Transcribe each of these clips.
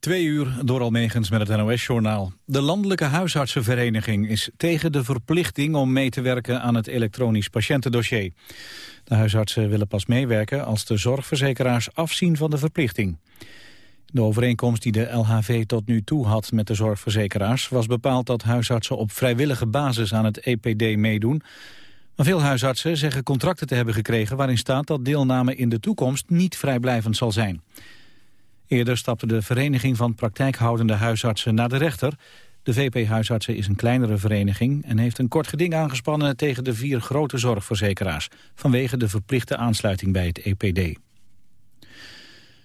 Twee uur door Almegens met het NOS-journaal. De Landelijke Huisartsenvereniging is tegen de verplichting om mee te werken aan het elektronisch patiëntendossier. De huisartsen willen pas meewerken als de zorgverzekeraars afzien van de verplichting. De overeenkomst die de LHV tot nu toe had met de zorgverzekeraars was bepaald dat huisartsen op vrijwillige basis aan het EPD meedoen. Maar veel huisartsen zeggen contracten te hebben gekregen waarin staat dat deelname in de toekomst niet vrijblijvend zal zijn. Eerder stapte de Vereniging van Praktijkhoudende Huisartsen naar de rechter. De VP-huisartsen is een kleinere vereniging en heeft een kort geding aangespannen tegen de vier grote zorgverzekeraars vanwege de verplichte aansluiting bij het EPD.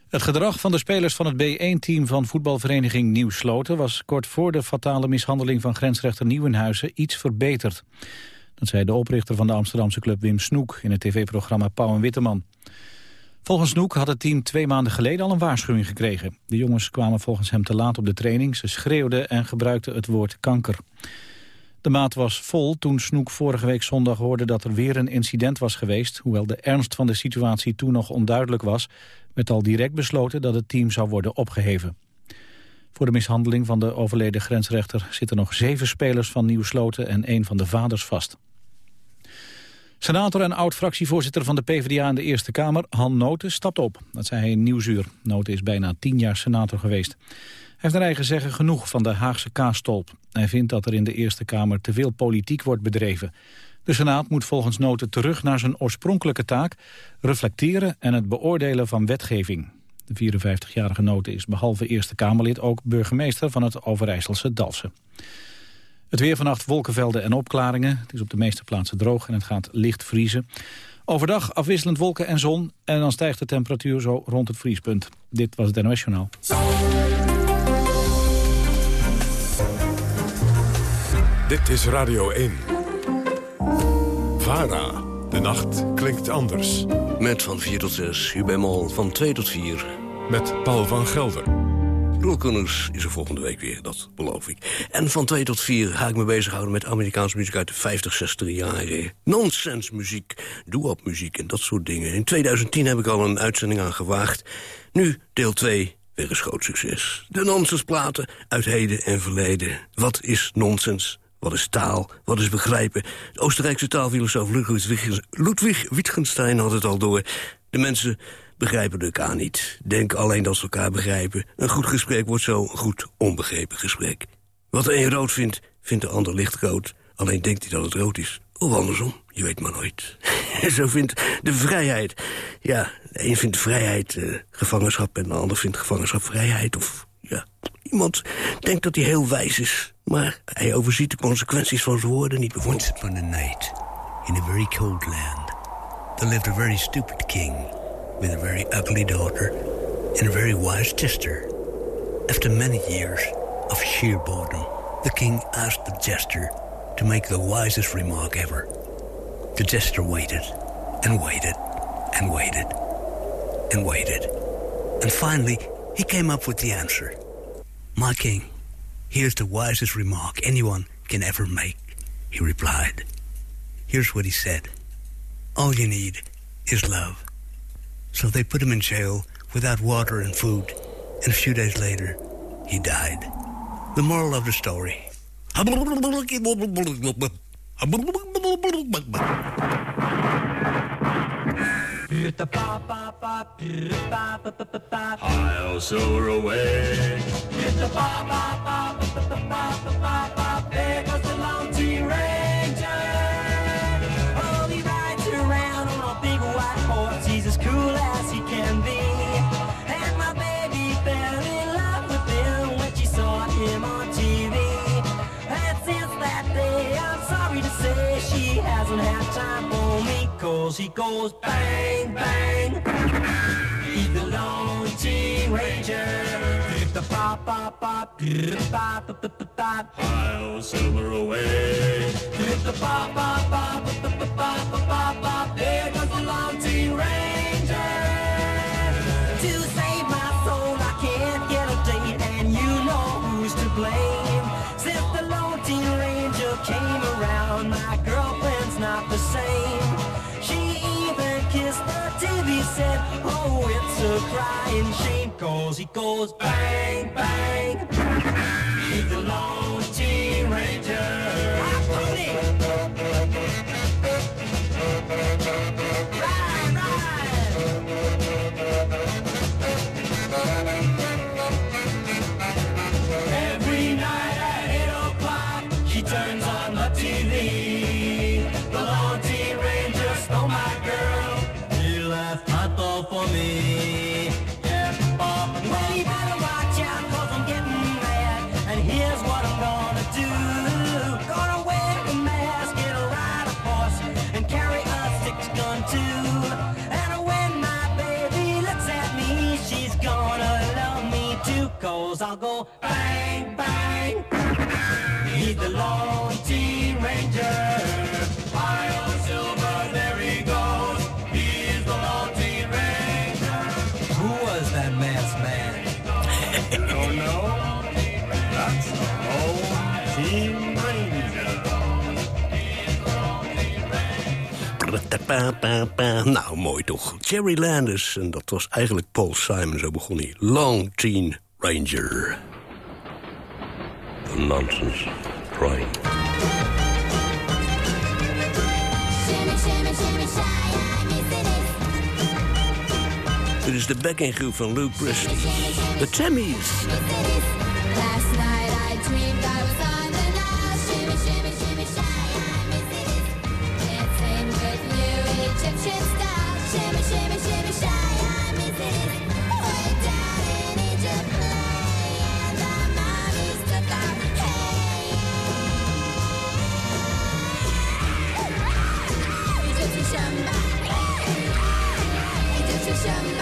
Het gedrag van de spelers van het B1-team van voetbalvereniging Nieuw Sloten was kort voor de fatale mishandeling van grensrechter Nieuwenhuizen iets verbeterd. Dat zei de oprichter van de Amsterdamse club Wim Snoek in het tv-programma Pauw en Witteman. Volgens Snoek had het team twee maanden geleden al een waarschuwing gekregen. De jongens kwamen volgens hem te laat op de training. Ze schreeuwden en gebruikten het woord kanker. De maat was vol toen Snoek vorige week zondag hoorde dat er weer een incident was geweest. Hoewel de ernst van de situatie toen nog onduidelijk was... werd al direct besloten dat het team zou worden opgeheven. Voor de mishandeling van de overleden grensrechter zitten nog zeven spelers van Nieuw Sloten en één van de vaders vast. Senator en oud-fractievoorzitter van de PvdA in de Eerste Kamer, Han Noten, stapt op. Dat zei hij in Nieuwsuur. Noten is bijna tien jaar senator geweest. Hij heeft naar eigen zeggen genoeg van de Haagse kaastolp. Hij vindt dat er in de Eerste Kamer te veel politiek wordt bedreven. De Senaat moet volgens Noten terug naar zijn oorspronkelijke taak... reflecteren en het beoordelen van wetgeving. De 54-jarige Noten is behalve Eerste Kamerlid ook burgemeester van het Overijsselse Dalsen. Het weer vannacht wolkenvelden en opklaringen. Het is op de meeste plaatsen droog en het gaat licht vriezen. Overdag afwisselend wolken en zon en dan stijgt de temperatuur zo rond het vriespunt. Dit was het NOS Journaal. Dit is Radio 1. VARA. De nacht klinkt anders. Met van 4 tot 6, Hubemol van 2 tot 4. Met Paul van Gelder. Roelkunners is er volgende week weer, dat beloof ik. En van 2 tot 4 ga ik me bezighouden met Amerikaanse muziek uit de 50, 60 jaren. Nonsens muziek, doe-op muziek en dat soort dingen. In 2010 heb ik al een uitzending aan gewaagd. Nu deel 2, weer een groot succes. De nonsensplaten uit heden en verleden. Wat is nonsens? Wat is taal? Wat is begrijpen? De Oostenrijkse taalfilosoof Ludwig Wittgenstein had het al door. De mensen begrijpen elkaar niet. Denk alleen dat ze elkaar begrijpen. Een goed gesprek wordt zo een goed onbegrepen gesprek. Wat de een rood vindt, vindt de ander lichtrood. Alleen denkt hij dat het rood is. Of andersom, je weet maar nooit. zo vindt de vrijheid. Ja, de een vindt vrijheid uh, gevangenschap... en de ander vindt gevangenschap vrijheid. Of ja, iemand denkt dat hij heel wijs is... maar hij overziet de consequenties van zijn woorden niet bijvoorbeeld. Night, in a very cold land... there lived a very stupid king... with a very ugly daughter and a very wise jester. After many years of sheer boredom, the king asked the jester to make the wisest remark ever. The jester waited and waited and waited and waited. And finally, he came up with the answer. My king, here's the wisest remark anyone can ever make, he replied. Here's what he said. All you need is love. So they put him in jail without water and food. And a few days later, he died. The moral of the story. I'll soar away. There goes the Lone Teen Ranger. Cause he goes bang, bang. He's the Lone Teen Ranger. The pop, pop, pop, pop, pop, pop, pop. I'll silver away. The pop, pop, pop, pop, pop, pop, pop, pop. There goes the Lone Teen Ranger. A crying shame cause he goes bang, bang. He's the I'll go bang, bang. He's the Lone Teen Ranger. Silver, there he goes. He's the Lone Teen Ranger. Who was that masked man? Don't know. That's the Lone Teen Ranger. Pa-pa-pa. Nou, mooi toch. Jerry Landis. En dat was eigenlijk Paul Simon, zo begon hij. Long Teen Ranger. The Nonsense Train. Is. Dit is de backing groep van Luke Presley. The is. Last night I dreamed I was on the. Shimmy, shimmy, shimmy, shy, I miss it is. Egyptian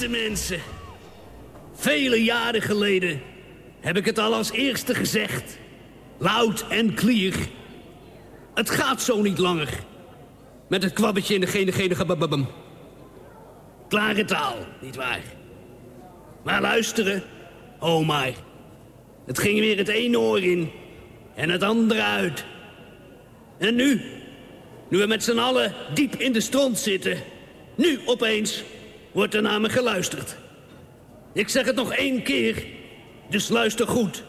Beste mensen, vele jaren geleden heb ik het al als eerste gezegd. Luid en clear. Het gaat zo niet langer. Met het kwabbetje in de gene gene. Klare taal, nietwaar? Maar luisteren, oh maar. Het ging weer het ene oor in en het andere uit. En nu, nu we met z'n allen diep in de stront zitten... nu opeens wordt er naar me geluisterd. Ik zeg het nog één keer, dus luister goed.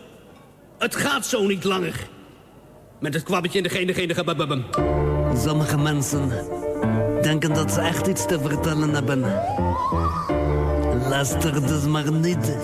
Het gaat zo niet langer. Met het kwabbetje in de gene gene gabababam. Sommige mensen denken dat ze echt iets te vertellen hebben. Luister dus maar niet.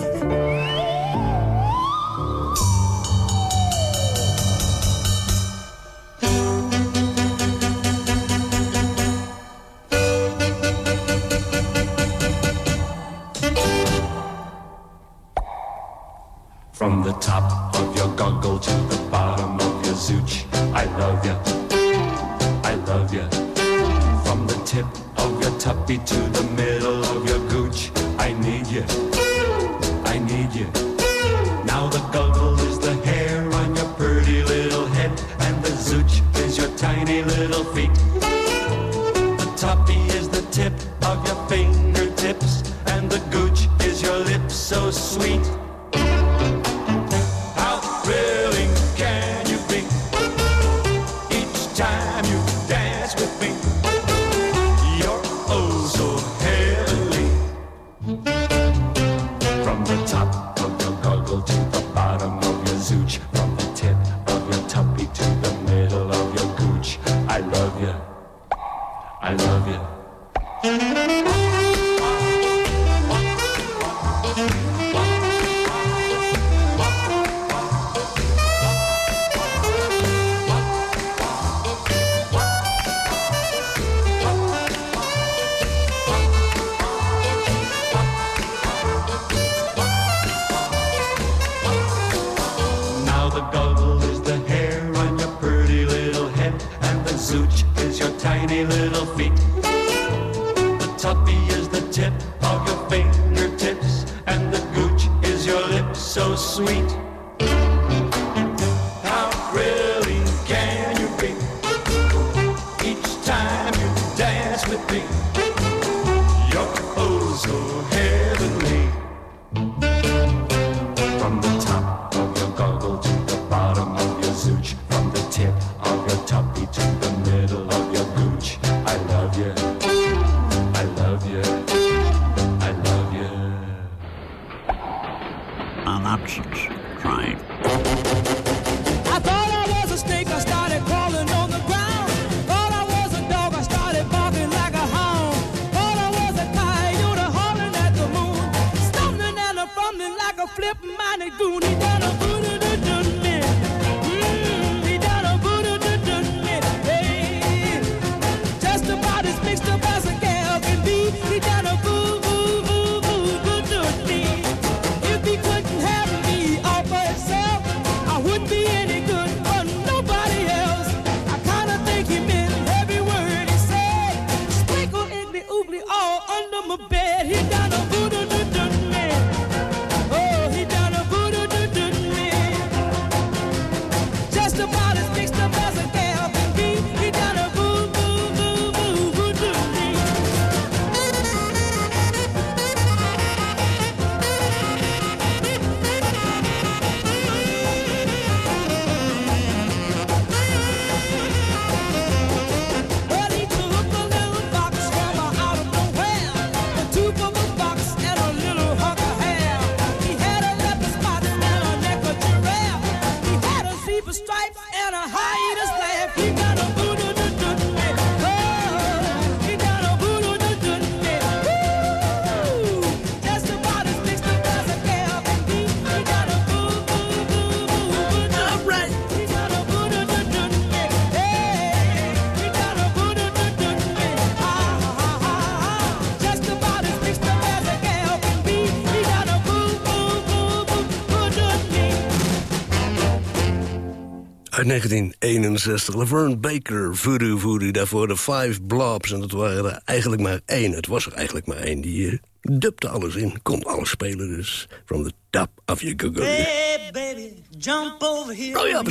Uit 1961. Laverne Baker, Voodoo Voodoo, daarvoor de Five Blobs. En dat waren er eigenlijk maar één. Het was er eigenlijk maar één. Die eh, uh, dubte alles in, kon alles spelen dus. From the top of your Google. Hey baby, jump over here. Oh ja,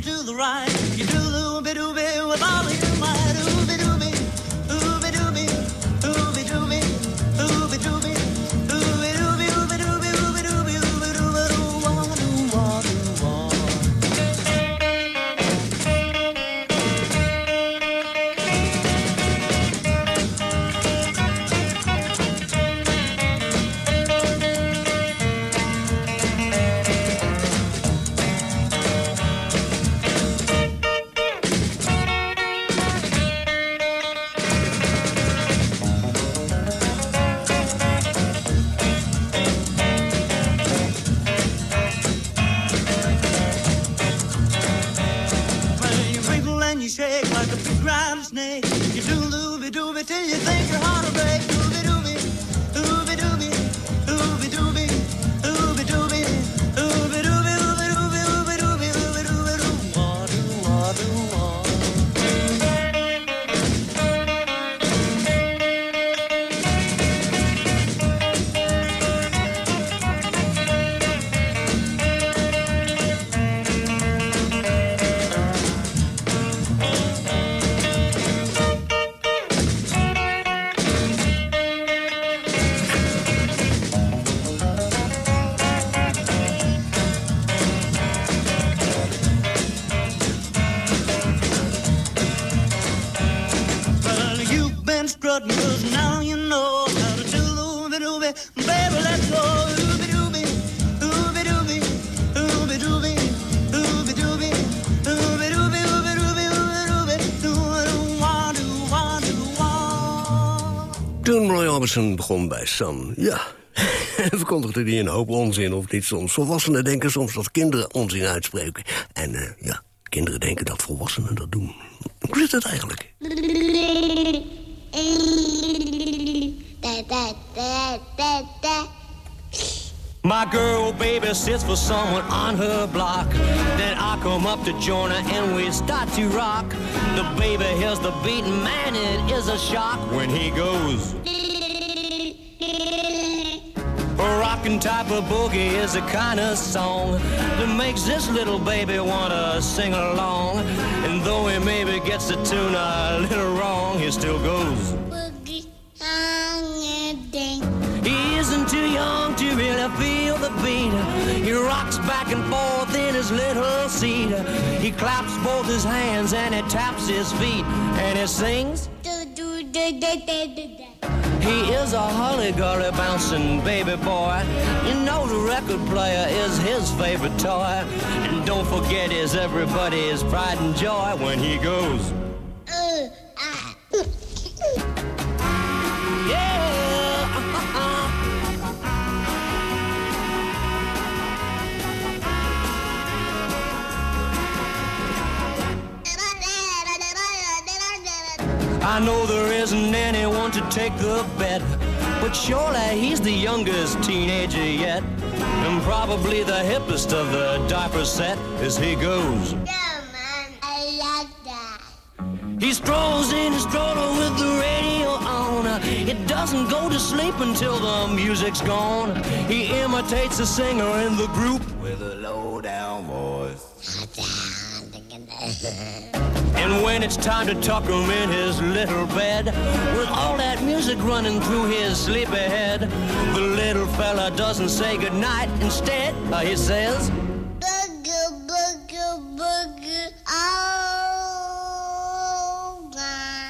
to the right. me. You do looby dooby till you think you're hard to break. Orbison begon bij Sam, ja... verkondigde hij een hoop onzin of niet soms. Volwassenen denken soms dat kinderen onzin uitspreken. En eh, ja, kinderen denken dat volwassenen dat doen. Hoe zit het eigenlijk? My girl baby sits for someone on her block. Then I come up to join her and we start to rock. The baby hears the beat, man, it is a shock when he goes. A type of boogie is the kind of song that makes this little baby wanna sing along. And though he maybe gets the tune a little wrong, he still goes. boogie He isn't too young to really feel the beat. He rocks back and forth in his little seat. He claps both his hands and he taps his feet and he sings. He is a holly-golly bouncing baby boy. You know the record player is his favorite toy. And don't forget is everybody's pride and joy when he goes. I know there to take the bet, but surely he's the youngest teenager yet, and probably the hippest of the diaper set as he goes. He strolls in his stroller with the radio on. It doesn't go to sleep until the music's gone. He imitates the singer in the group with a low down voice. And when it's time to tuck him in his little bed, with all that music running through his sleepy head, the little fella doesn't say goodnight. Instead, uh, he says,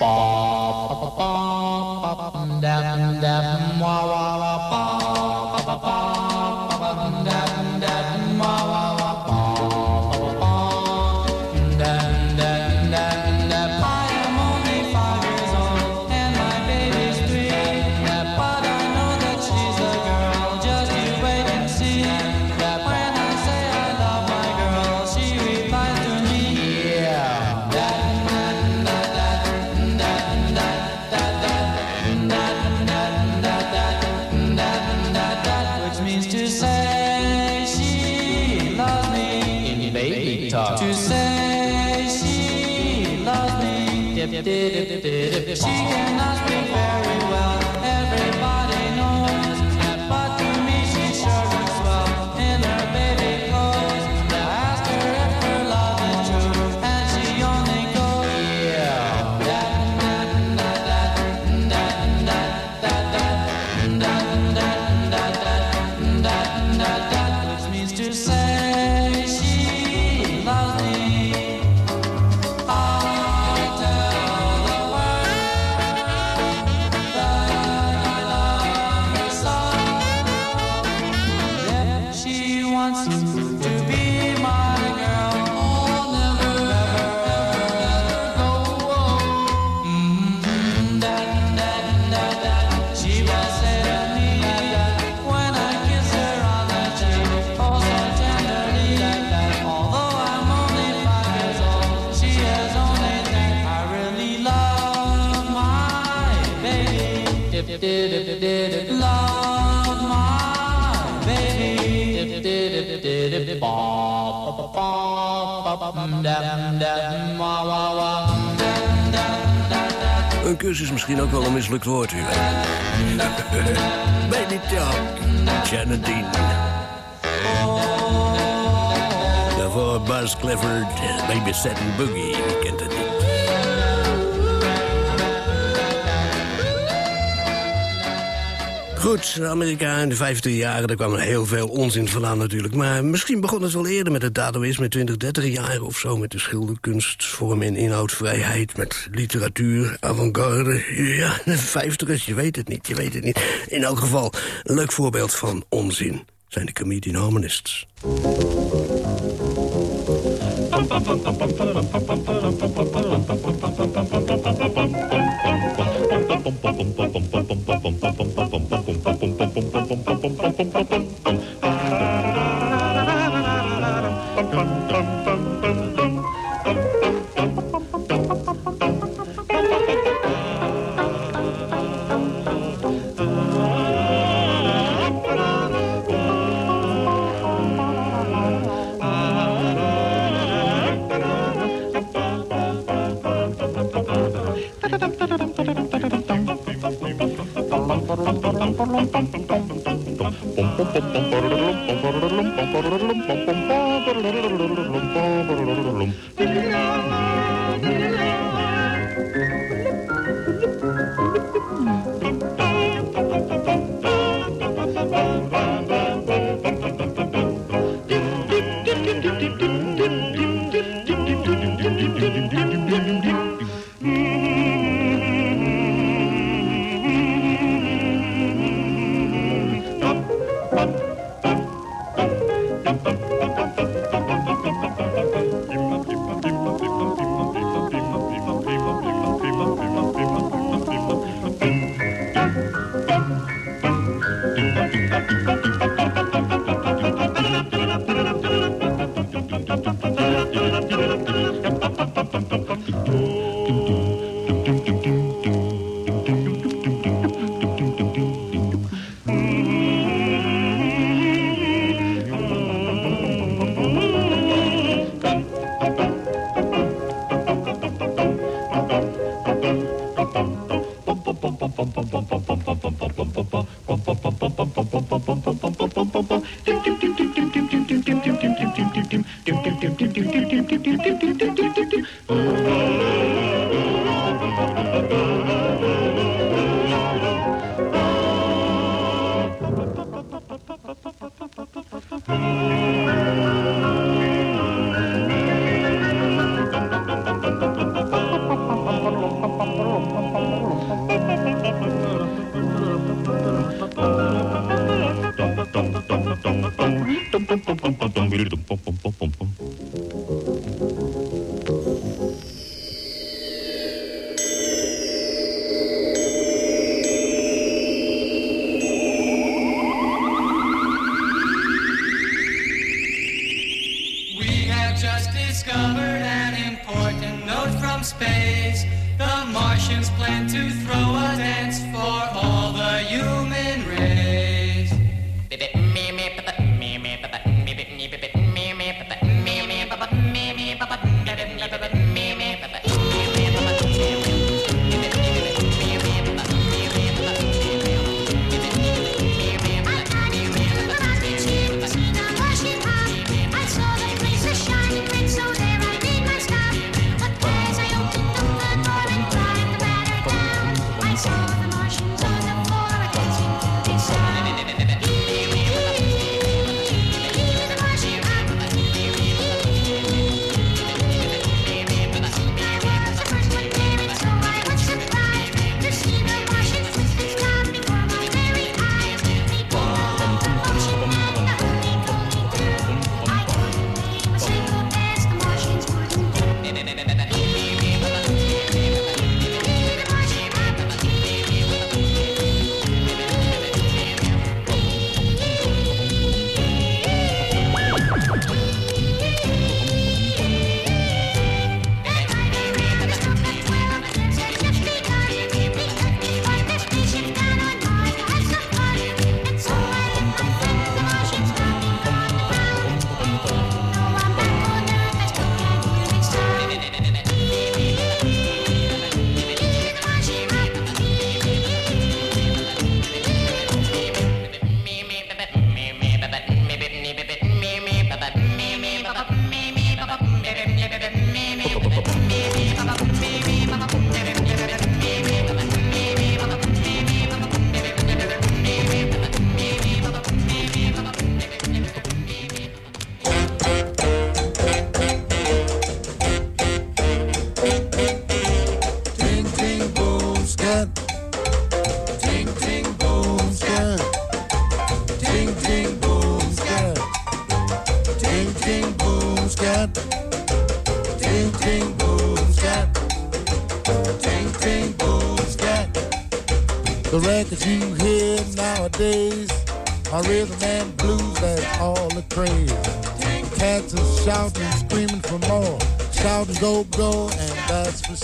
Which guitar. To say she loves me, she cannot speak very well. Everybody. Kus is misschien ook wel een mislukt woord, u. Baby Talk, Dean. Daarvoor Buzz Clifford, Baby Sittin' Boogie, Goed, Amerika in de 50 jaren, daar kwam heel veel onzin vandaan natuurlijk. Maar misschien begon het wel eerder met het dadaïsme, 20, 30 jaar of zo... met de schilderkunst, vorm en inhoudsvrijheid, met literatuur, avant-garde. Ja, de 50ers, je weet het niet, je weet het niet. In elk geval, een leuk voorbeeld van onzin zijn de comedian. bum bum bum bum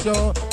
쇼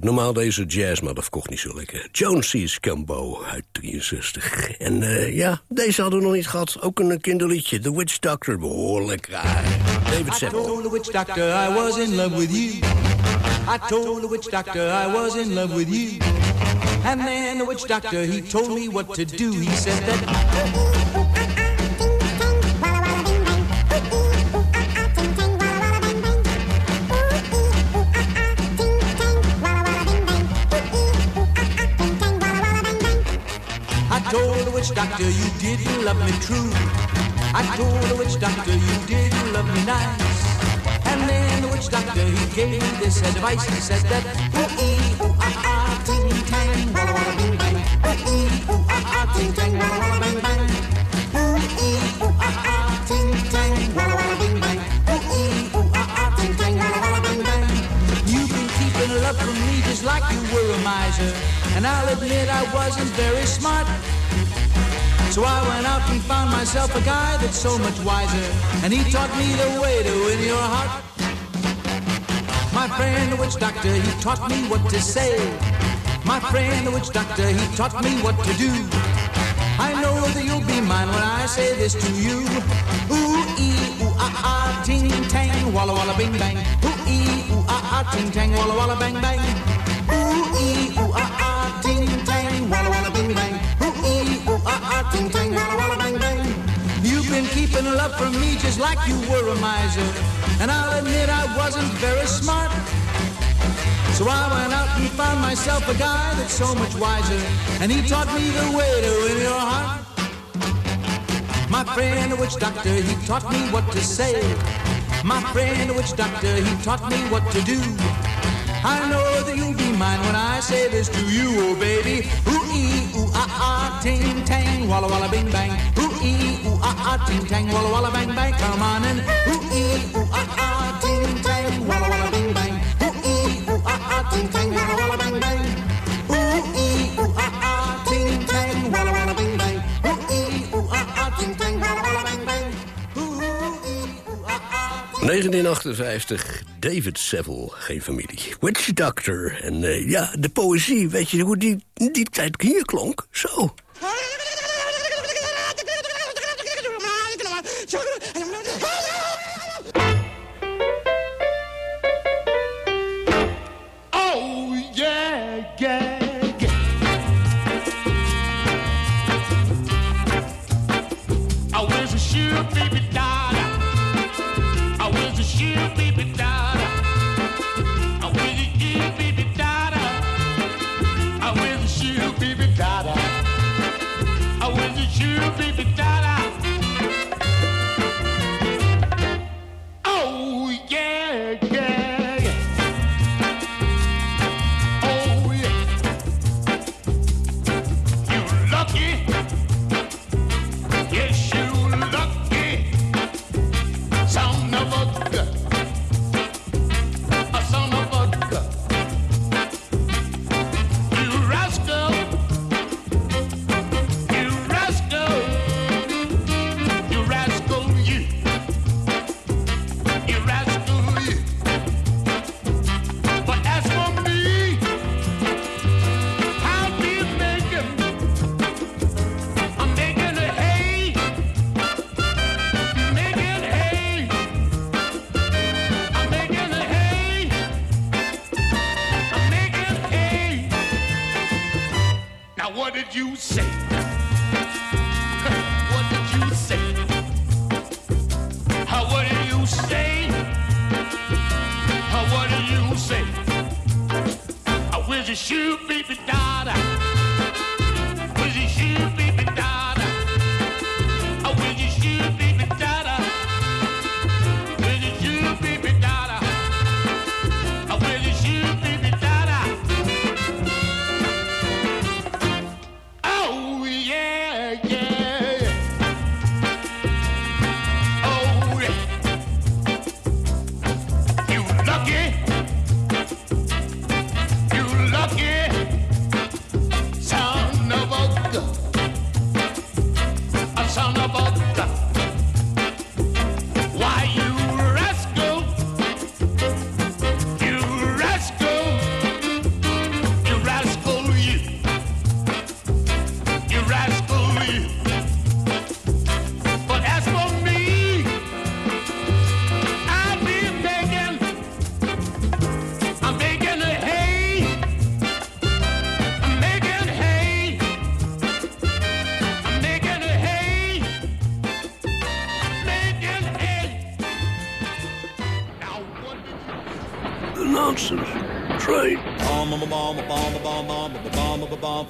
Normaal deze jazz, maar dat kocht niet zo lekker. Jonesy's Cambo uit 63. En eh, ja, deze hadden we nog niet gehad. Ook een kinderliedje. The Witch Doctor. Behoorlijk raar. David I Seppel. told the witch doctor I was in love with you. I told the witch doctor I was in love with you. And then the witch doctor, he told me what to do. He said that. Witch doctor you didn't love me true. I told the witch doctor you didn't love me nice. And then the witch doctor he gave me this advice. He said that ooh ee ooh ah ah ting tang walla walla bing bang. Ooh ee ooh ah ah ting tang walla walla bang bang. Ooh ee ooh ah ah ting tang walla walla bing bang. Ooh ee ooh ah ah ting tang walla walla bang bang. You've been keeping love from me just like you were a miser. And I'll admit I wasn't very smart. So I went out and found myself a guy that's so much wiser. And he taught me the way to win your heart. My friend, the witch doctor, he taught me what to say. My friend, the witch doctor, he taught me what to do. I know that you'll be mine when I say this to you. Ooh, ee, ooh, ah, ah, ting, tang, walla, walla, bing, bang. Ooh, ee, ooh, ah, ah, ting, tang, walla, walla, bang, bang. Ooh, ee, ooh, ah, ah, ting, tang, walla, walla, ting, walla, bang, bang. You've been keeping love from me just like you were a miser. And I'll admit I wasn't very smart. So I went out and found myself a guy that's so much wiser. And he taught me the way to win your heart. My friend, the witch doctor, he taught me what to say. My friend, the witch doctor, he taught me what to do. I know that you'll be mine when I say this to you, oh baby. Ooh ee ooh ah ah ting tang walla walla bing bang. Ooh ee ooh ah ah ting tang walla walla bang bang. Come on and ooh ee ooh ah ah ting tang walla walla bing bang. Ooh ee ooh ah ah ting tang walla walla bang bang. Ooh ee ooh ah ah ting tang walla walla bing bang. Ooh ee ooh ah ah ting tang 1958, David Seville, geen familie. Witch Doctor. En eh, ja, de poëzie, weet je hoe die, die tijd hier klonk? Zo.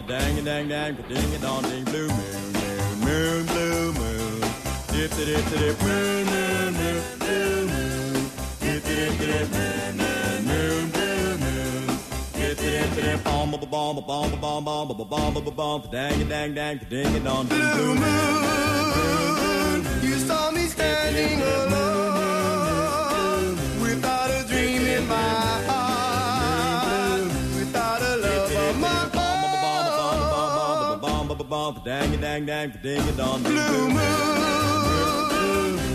Bomb, bomb, dang, dang, dang, ding, a dong, ding, blue moon, moon, moon, blue moon, dip, dip, dip, dip, moon, moon, moon, blue moon, dip, dip, dip, moon, moon, moon, blue moon, dip, dip, dip, bomb, bomb, bomb, dang, dang, dang, ding, a dong, ding, blue moon, You saw me standing alone without a dream in my bomb, bomb, bomb, dang, dang, dang, ding, a dong, blue moon.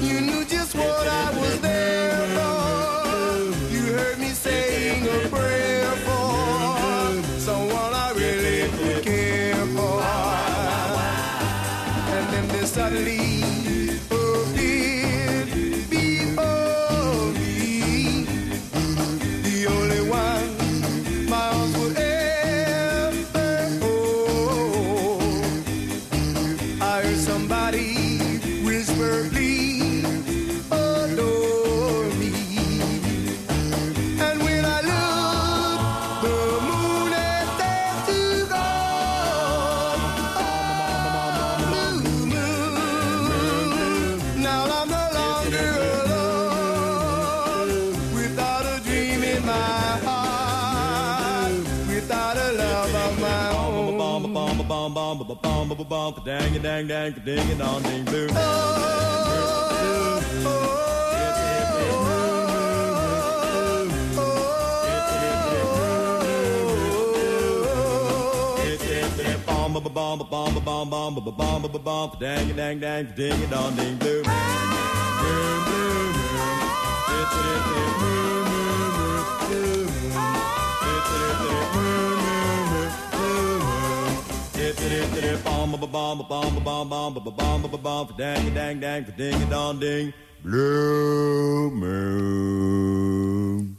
You knew just what I was there for. You heard me saying a prayer for someone I really care bump, dang a dang dang, ding a dong ding blue. Bomb a bomb a bomb a bomb bomb a bomb a bomb dang a dang dang ding a dong ding blue. Boom boom boom. It's it it boom boom boom. It's it it boom boom.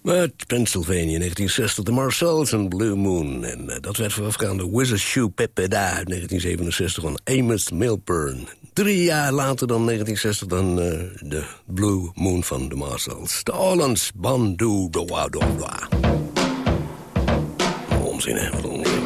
Uit Pennsylvania, 1960, de Marcells en Blue Moon. En eh, dat werd voorafgegaan door Wizard Shoe Pepeda uit 1967 van Amos Milburn. Drie jaar later dan 1960 dan eh, de Blue Moon van de Marcells. De Orlands, Bandu, Doa, Doa. Onzin, hè? Wat onzin.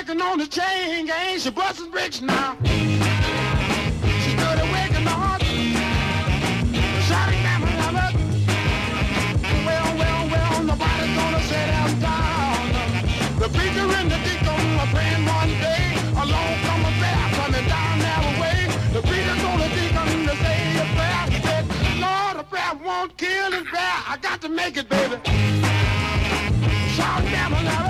Working on the chain gang. She busting bricks now. She stood awake in the heart. Shouting down my mother. Well, well, well, nobody's gonna set him down. The preacher and the deacon were praying one day. Along come a bear coming down their way. The preacher told the deacon to say a prayer. He said, Lord, a prayer won't kill his bear. I got to make it, baby. Shout down another. I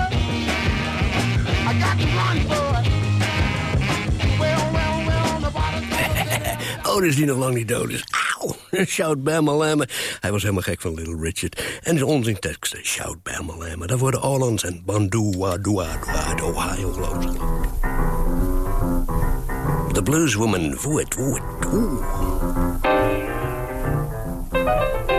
Oh, dus die nog lang niet dood is. Auw, shout Bama Lama. Hij was helemaal gek van Little Richard. En de onzin teksten, shout Bama Lama. Daar worden Orlands en Bandua, Dua, Dua uit Ohio, geloof. The Blueswoman, voet, voet, oeh. Foot,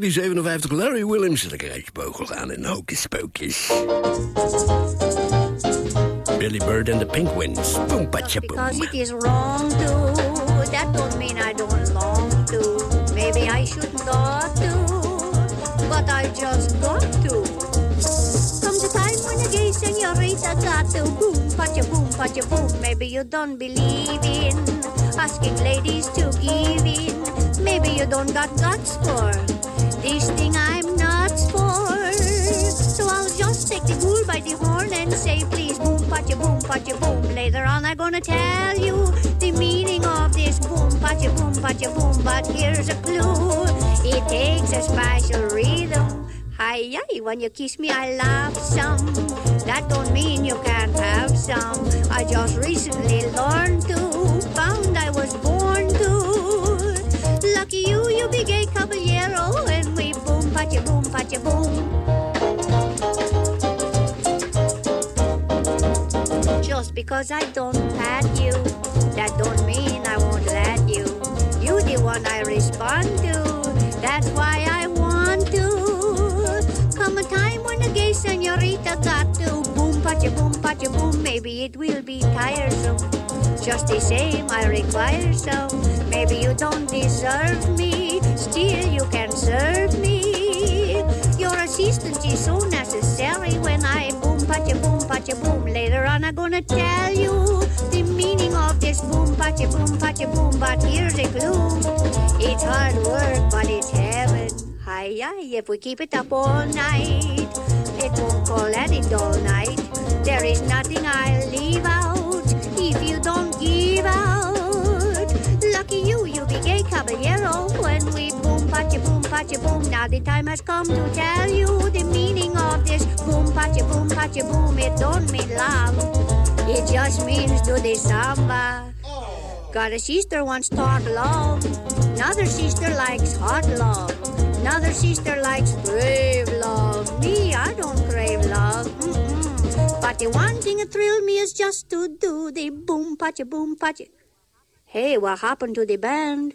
1957 Larry Williams. Lekker uit je en hocus pocus. Billy Bird and the Penguins. Boom, Because boom. it is wrong to, that don't mean I don't long to. Maybe I shouldn't to, but I just got to. Comes a time when a gay senorita got to boom, patcha boom, patcha boom. Maybe you don't believe in asking ladies to give in. Maybe you don't got guts for this thing I'm not for. So I'll just take the bull by the horn and say, please boom, patcha boom, patcha boom. Later on I'm gonna tell you the meaning of this boom, patcha boom, patcha boom. But here's a clue. It takes a special rhythm. Hi, hi, when you kiss me, I love some. That don't mean you can't have some. I just recently learned to, found I was born to. Lucky you, you be gay caballero, Just because I don't pat you, that don't mean I won't let you. You the one I respond to, that's why I want to. Come a time when a gay senorita got to boom, patcha boom, patcha boom. Maybe it will be tiresome. Just the same, I require some. Maybe you don't deserve me, still you can serve me. Your assistance is so necessary when I boom, patcha boom, patcha boom. Later on, I'm gonna tell you the meaning of this boom, patcha boom, patcha boom. But here's a clue it's hard work, but it's heaven. Hi, hi, if we keep it up all night, it won't call at it all night. There is nothing I'll leave out if you don't give out. Lucky you, you'll be gay caballero when we boom, patcha boom, patcha boom. Now the time has come to tell you the meaning of this boom, patcha boom, patcha boom. It don't mean love, it just means do the samba. Got a sister wants taught love. Another sister likes hot love. Another sister likes brave love. Me, I don't crave love. Mm-mm. But the one thing that thrills me is just to do the boom, patcha, boom, patcha. Hey, what happened to the band?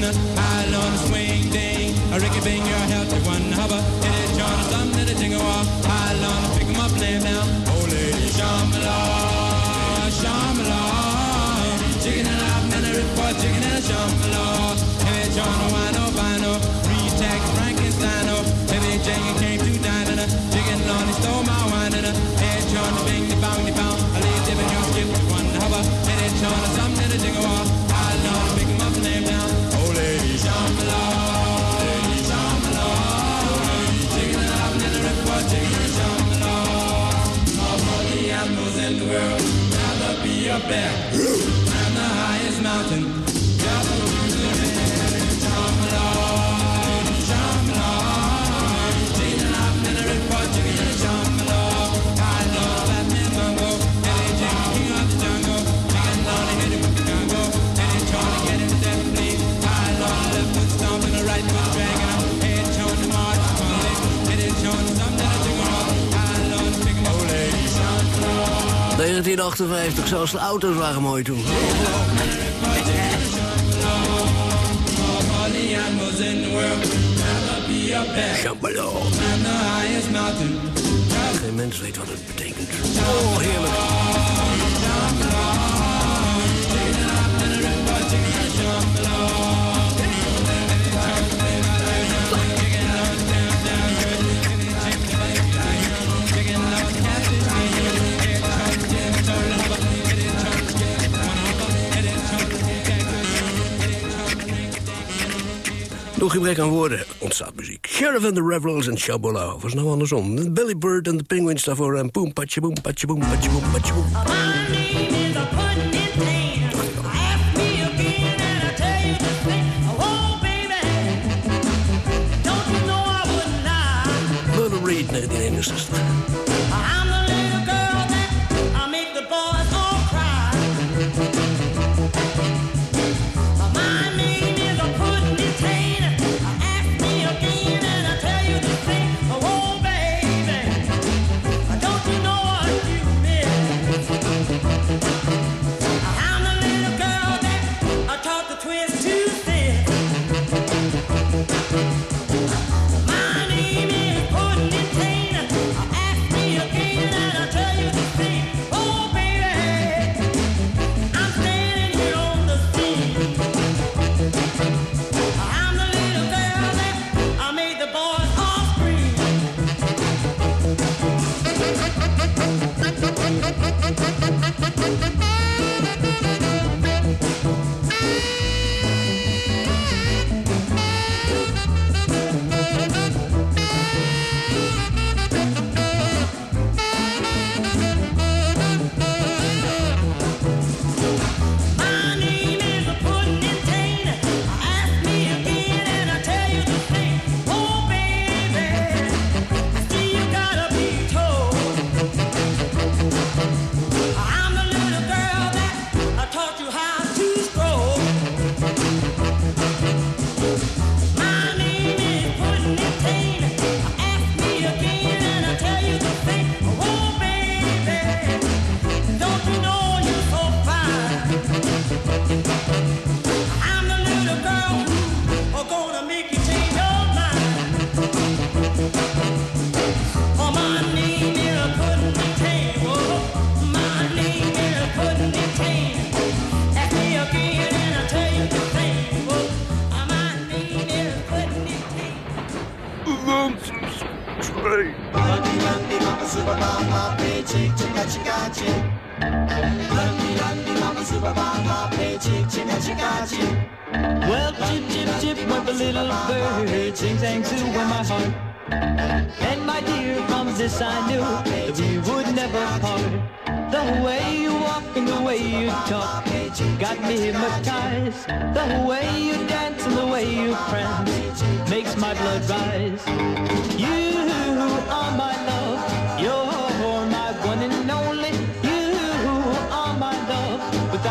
Nonsense. Try. Ricky Bing, you're a healthy one. Hubba, hit it, John, something that a jingle walk. Pile on and pick 'em up, lay 'em down. Oh, lady, Shamala, Shamala. Chicken and up, and a rip for chicken and a Shamala. Hey, John, oh, I know, I. Retax Frankenstein, oh. Heavy Jane came to dine and a chicken on, he stole my wine and a head, John, the bing, the bang, the bound. I lay dipping your skip to one. Hubba, hit it, John, something that a jingle walk. A. I'm the highest mountain. 1958. Zelfs de auto's waren mooi toen. Geen mens weet wat het betekent. Oh, heerlijk. Door gebrek aan woorden ontstaat muziek. Sheriff and the Revelers en Shabola. Of was nou andersom? Billy Bird en de Penguins daarvoor. En boom, patje boom, patje boom, patje boom, patje boom. Mother Reed, 1961.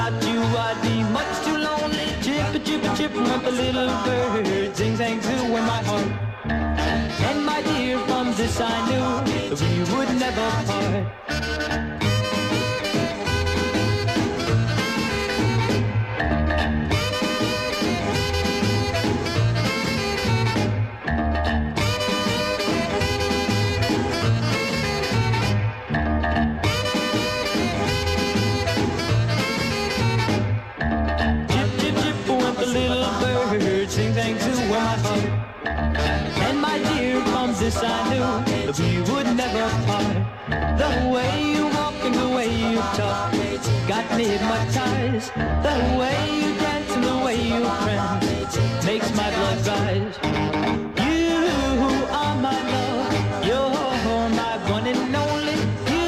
Without you, I'd be much too lonely. Chip, chip, chip, went the little bird. Sing, sang, zoo in my heart. And my dear, from this I knew that we would never part. This I knew that we would never part. The way you walk and the way you talk got me hypnotized. The way you dance and the way you prance makes my blood rise. You are my love, you're my one and only. You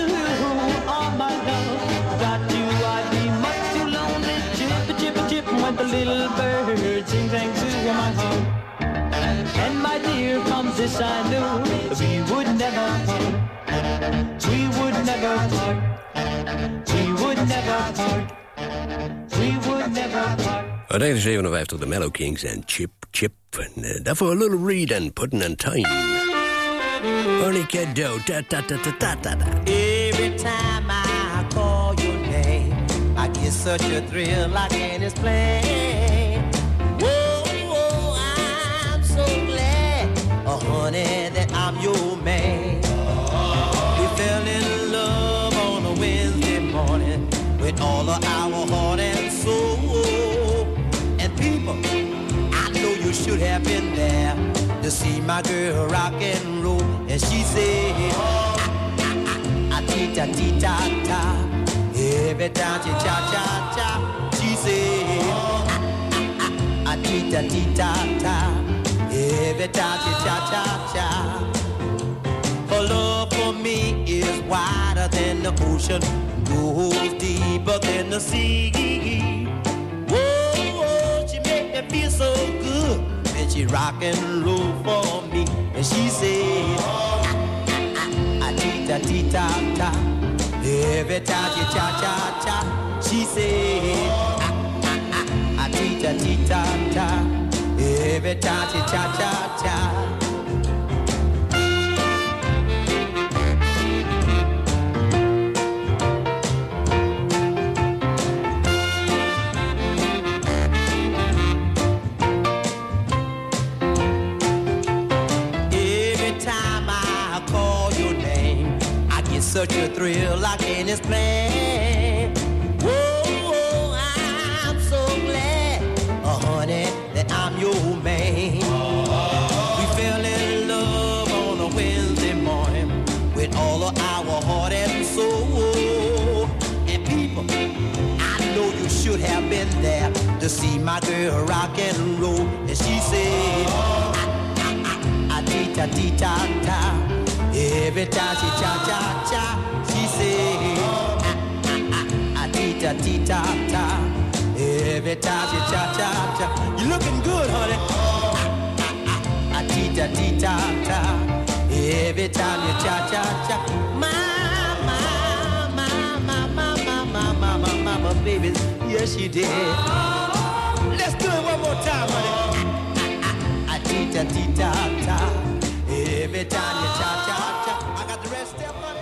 are my love, without you I'd be much too lonely. Chip, chip, chip, went the little bird, sing, zoo in my heart. And my dear, comes this I never part. We would never part. We would never part. Uit 1957 de Mellow Kings en Chip Chip. En eh, daarvoor Little Reed en Puddin' and Time. Ernie K-Doe, ta ta ta ta ta ta ta. Every time I call your name, I get such a thrill like in this plane. Whoa, whoa, I'm so glad, oh honey, that I'm your man. With all of our heart and soul. And people, I know you should have been there to see my girl rock and roll. And she said, a tita tita ta. Every time she cha cha cha, she said, ah, ah, ah, a tita tita ta. Every time she cha cha cha. Her love for me is wider than the ocean, goes deeper than the sea. Whoa, she make me feel so good when she rock and roll for me. And she said, a tita tita ta. Every time she cha cha cha, she said, a tita tita ta. Every time she cha cha cha. Such a thrill like in this plane. Whoa, whoa, I'm so glad, oh honey, that I'm your man. We fell in love on a Wednesday morning with all of our heart and soul. And people, I know you should have been there to see my girl rock and roll. And she said, a tita tita ta. Every time she cha cha cha, she say a tita tita ta. Every time she cha cha cha, you looking good, honey. A tita tita ta. Every time you cha cha cha, my my my my my my my my my my my baby, yes she did. Let's do it one more time, honey. A tita tita ta. Every time you cha cha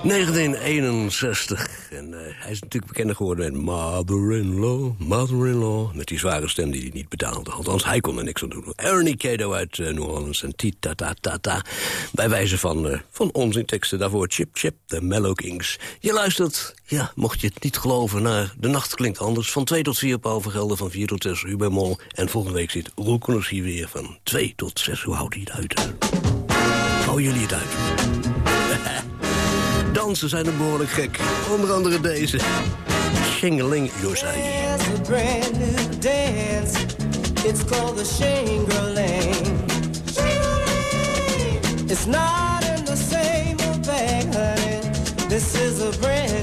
1961. En eh, hij is natuurlijk bekender geworden met Mother-in-Law, Mother-in-Law. Met die zware stem die hij niet betaalde. Althans, hij kon er niks aan doen. Ernie Cado uit eh, New Orleans en Tita-ta-ta-ta. Bij wijze van, eh van onzinteksten daarvoor Chip Chip, de Mellow Kings. Je luistert, ja, mocht je het niet geloven, naar De Nacht Klinkt Anders. Van 2 tot 4 Paul Vergelden, van 4 tot 6 uur Mol. En volgende week zit Roel Koeners hier weer van 2 tot 6. Hoe houdt hij het uit? Houden jullie het uit? Dansen zijn er behoorlijk gek. Onder andere deze. Shingeling dance. It's called the. It's not in the same bag. This is a brand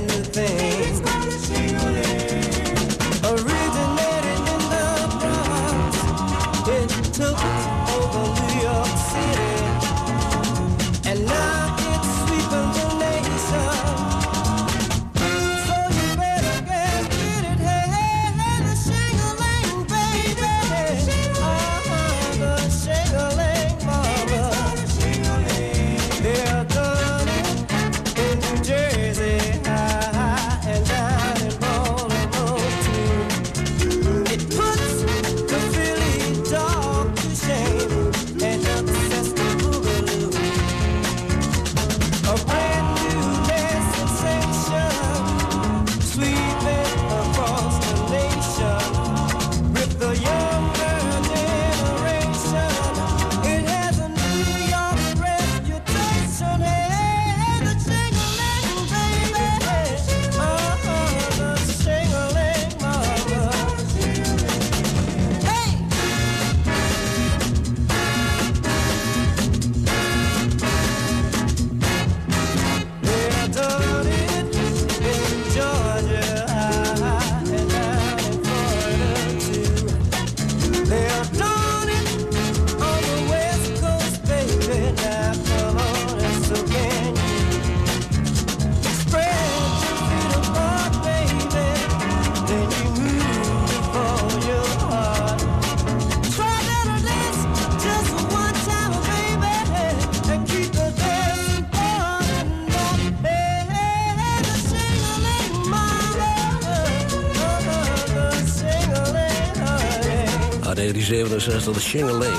1967, de Shingaling.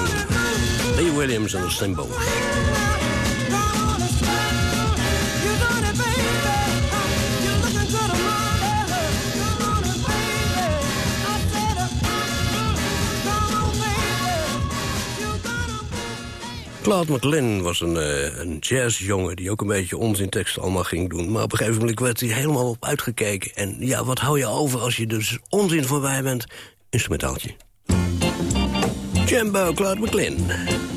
Lee Williams en de Steamboats. Claude McLin was een, eh, een jazzjongen die ook een beetje onzinteksten allemaal ging doen. Maar op een gegeven moment werd hij helemaal op uitgekeken. En ja, wat hou je over als je dus onzin voorbij bent? Instrumentaaltje. Jumbo Claude McLin.